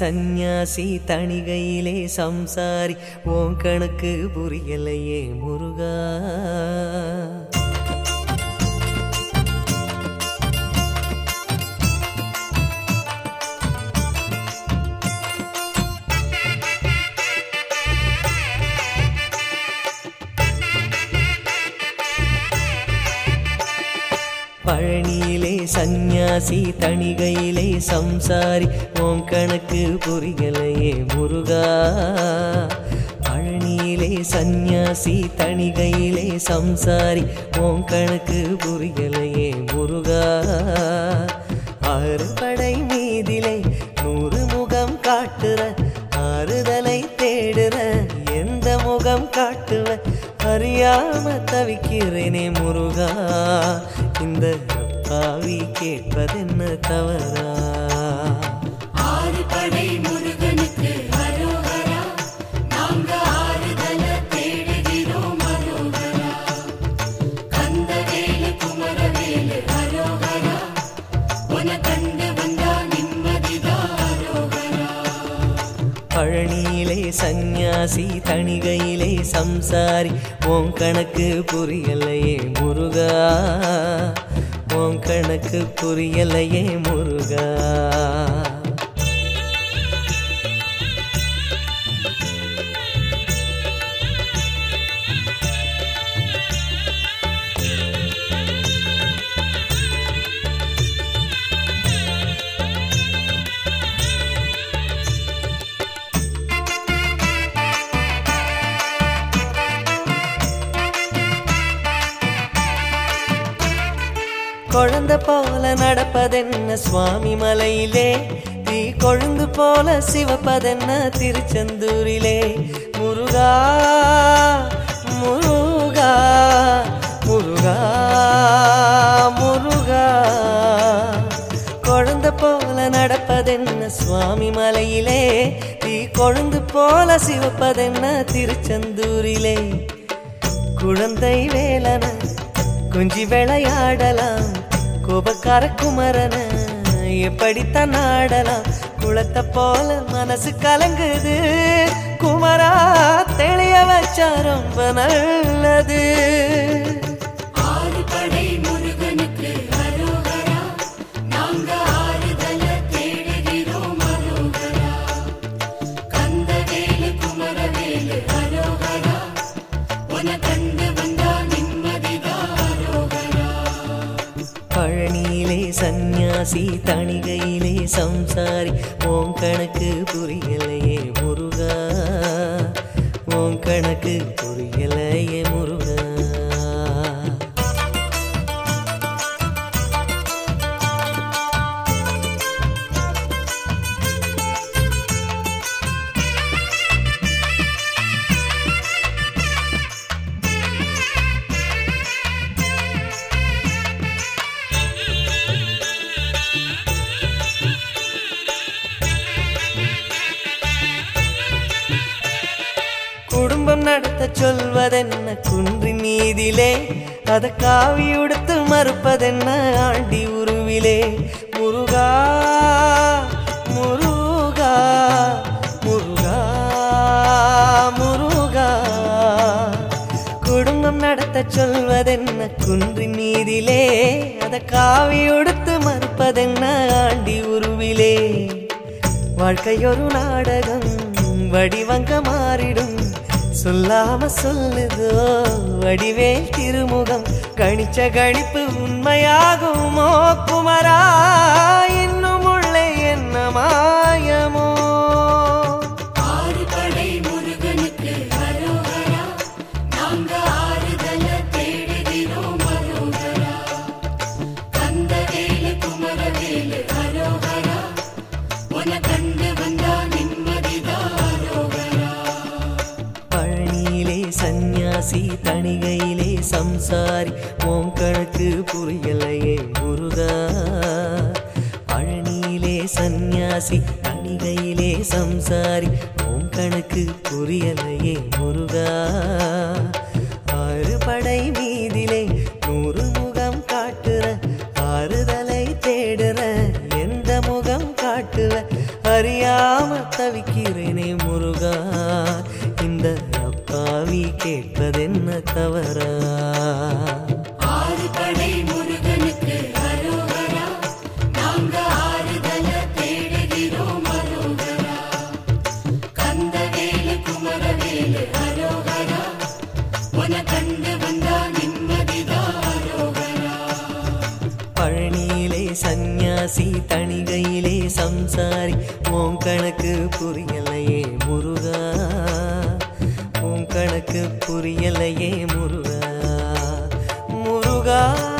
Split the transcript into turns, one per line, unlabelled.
சந்நியாசி தணிகையிலே சம்சாரி ஓம் கணக்கு புரியலையே முருகா. பழனியிலே சந்நியாசி தணிகையிலே சம்சாரி ஓம் கணக்கு புரியலையே முருகா. பழனியிலே சந்நியாசி தணிகையிலே சம்சாரி ஓம் கணக்கு புரியலையே முருகா. ஆறு படை மீதிலே நூறு முகம் காட்டுற ஆறுதலை தேடுற எந்த முகம் காட்டுவ அறியாம தவிக்கிறேனே முருகா. இந்த பாவி கேட்பதென்ன தவறா?
ஆறு படை முருகனுக்கு
சந்நியாசி தணிகையிலே சம்சாரி ஓம் கணக்கு புரியலையே முருகா. ஓம் கணக்கு புரியலையே முருகா. குழந்தை போல நடப்பதென்ன சுவாமி மலையிலே? தீ கொழுந்து போல சிவப்பதென்ன திருச்செந்தூரிலே? முருகா முருகா முருகா முருகா. குழந்தை போல நடப்பதென்ன சுவாமி மலையிலே? தீ கொழுந்து போல சிவப்பதென்ன திருச்செந்தூரிலே? குழந்தை வேலன குஞ்சி விளையாடலாம். கோபக்கார குமரன. எப்படித்தான் ஆடலாம்? குளத்தை போல மனசு கலங்குது. குமரா தெளிய வச்சா ரொம்ப நல்லது.
ஆறு படை
சம்சாரி ஓம் கணக்கு புரியலையே முருகா. ஓம் கணக்கு புரியலையே முருகா. நடத்த சொல்வதென்ன குன்றின் மீதிலே? அத காவி உடுத்து மறுப்பதென்ன ஆண்டி உருவிலே? முருகா முருகா முருகா முருகா. குடும்பம் நடத்த சொல்வதென்ன குன்றின் மீதிலே? அத காவி உடுத்து மறுப்பதென்ன ஆண்டி உருவிலே? வாழ்க்கையொரு நாடகம் வடிவங்க மாறிடும். சொல்லாம சொல்லுதோ? வடிவேல் திருமுகம் கணிச்ச கணிப்பு உண்மையாகுமோ குமரா. கணக்கு புரியலையே முருகா. பழனியிலே சந்நியாசி கணிகையிலே சம்சாரி ஓம் கணக்கு புரியலையே முருகா. ஆறு படை மீதிலே நூறு முகம் காட்டுற ஆறுதலை தேடுற எந்த முகம்
காட்டுற அறியாம தவிக்கிறேனே முருகா. இந்த
அப்பாவி கேட்பதென்ன தவறா? சம்சாரி உன் கணக்கு புரியலையே முருகா. உன் கணக்கு புரியலையே முருகா. முருகா.